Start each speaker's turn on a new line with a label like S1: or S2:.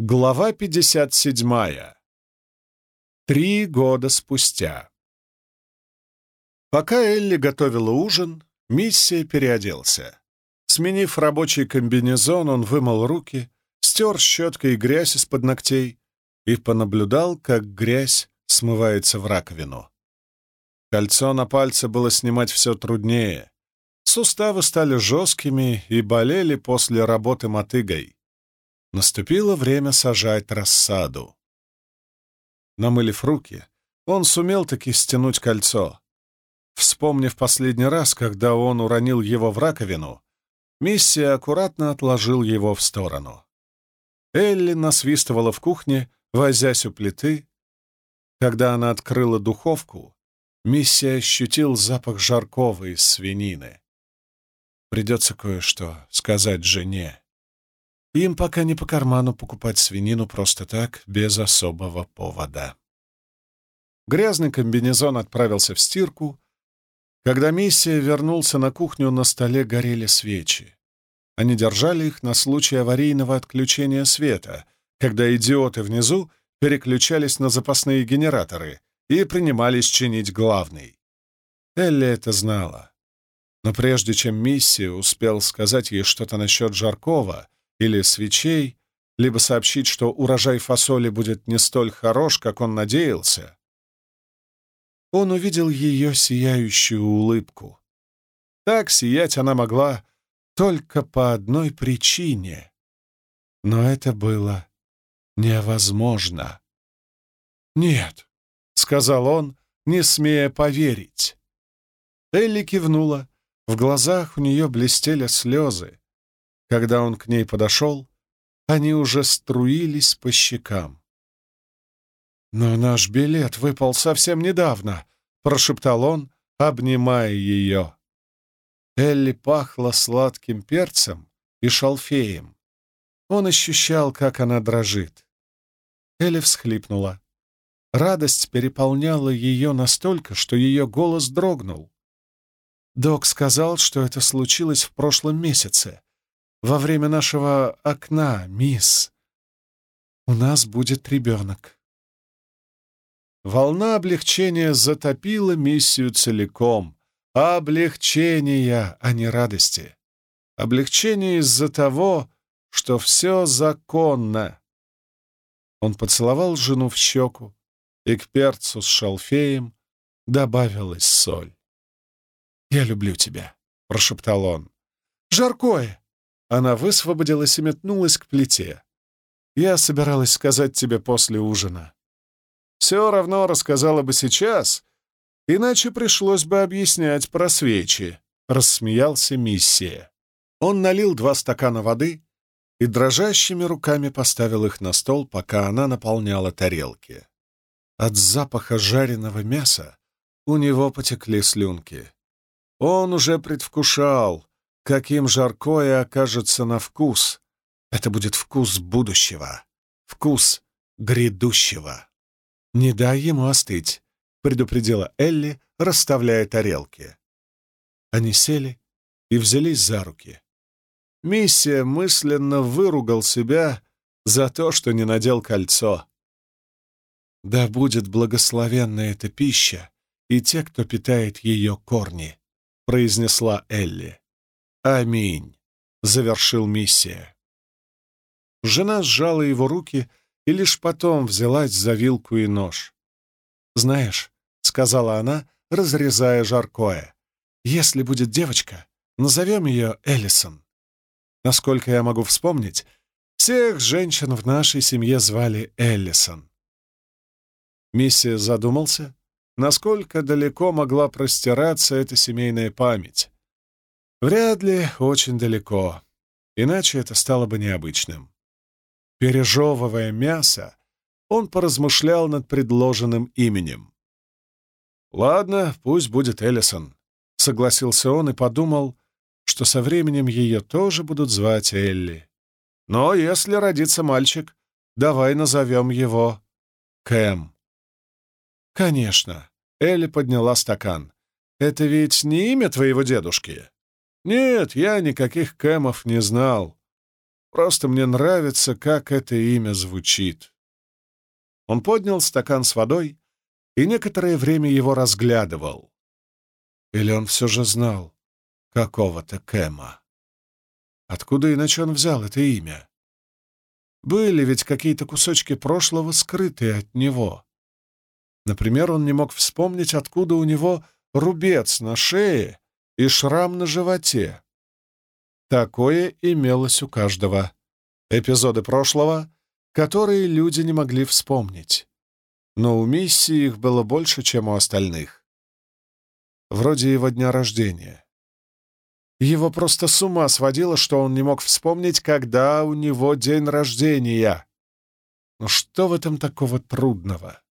S1: Глава 57. Три года спустя. Пока Элли готовила ужин, миссия переоделся. Сменив рабочий комбинезон, он вымыл руки, стер щеткой грязь из-под ногтей и понаблюдал, как грязь смывается в раковину. Кольцо на пальце было снимать все труднее. Суставы стали жесткими и болели после работы мотыгой. Наступило время сажать рассаду. Намылив руки, он сумел таки стянуть кольцо. Вспомнив последний раз, когда он уронил его в раковину, Миссия аккуратно отложил его в сторону. Элли насвистывала в кухне, возясь у плиты. Когда она открыла духовку, Миссия ощутил запах жаркого из свинины. Придется кое-что сказать жене. Им пока не по карману покупать свинину просто так, без особого повода. Грязный комбинезон отправился в стирку. Когда миссия вернулся на кухню, на столе горели свечи. Они держали их на случай аварийного отключения света, когда идиоты внизу переключались на запасные генераторы и принимались чинить главный. Элли это знала. Но прежде чем миссия успел сказать ей что-то насчет Жаркова, или свечей, либо сообщить, что урожай фасоли будет не столь хорош, как он надеялся, он увидел ее сияющую улыбку. Так сиять она могла только по одной причине. Но это было невозможно. «Нет», — сказал он, не смея поверить. Элли кивнула. В глазах у нее блестели слезы. Когда он к ней подошел, они уже струились по щекам. «Но наш билет выпал совсем недавно», — прошептал он, обнимая ее. Элли пахла сладким перцем и шалфеем. Он ощущал, как она дрожит. Элли всхлипнула. Радость переполняла ее настолько, что ее голос дрогнул. Док сказал, что это случилось в прошлом месяце, во время нашего окна, мисс. У нас будет ребенок. Волна облегчения затопила миссию целиком. Облегчения, а не радости. Облегчение из-за того, что все законно. Он поцеловал жену в щеку, и к перцу с шалфеем добавилась соль. «Я люблю тебя», — прошептал он. «Жаркое!» Она высвободилась и метнулась к плите. «Я собиралась сказать тебе после ужина. Все равно рассказала бы сейчас, иначе пришлось бы объяснять про свечи», — рассмеялся миссия. Он налил два стакана воды и дрожащими руками поставил их на стол, пока она наполняла тарелки. От запаха жареного мяса у него потекли слюнки. Он уже предвкушал, каким жаркое окажется на вкус. Это будет вкус будущего, вкус грядущего. «Не дай ему остыть», — предупредила Элли, расставляя тарелки. Они сели и взялись за руки. Миссия мысленно выругал себя за то, что не надел кольцо. «Да будет благословенна эта пища и те, кто питает ее корни», — произнесла Элли. «Аминь», — завершил миссия. Жена сжала его руки и лишь потом взялась за вилку и нож. «Знаешь», — сказала она, разрезая жаркое, — «если будет девочка, назовем ее Эллисон. Насколько я могу вспомнить, всех женщин в нашей семье звали Эллисон». Миссия задумался, насколько далеко могла простираться эта семейная память. Вряд ли очень далеко, иначе это стало бы необычным. Пережевывая мясо, он поразмышлял над предложенным именем. «Ладно, пусть будет Эллисон», — согласился он и подумал, что со временем ее тоже будут звать Элли. «Но если родится мальчик, давай назовем его Кэм». «Конечно», — Элли подняла стакан. «Это ведь не имя твоего дедушки?» «Нет, я никаких Кэмов не знал». Просто мне нравится, как это имя звучит». Он поднял стакан с водой и некоторое время его разглядывал. Или он все же знал какого-то Кэма? Откуда иначе он взял это имя? Были ведь какие-то кусочки прошлого, скрытые от него. Например, он не мог вспомнить, откуда у него рубец на шее и шрам на животе. Такое имелось у каждого. Эпизоды прошлого, которые люди не могли вспомнить. Но у миссии их было больше, чем у остальных. Вроде его дня рождения. Его просто с ума сводило, что он не мог вспомнить, когда у него день рождения. Но что в этом такого трудного?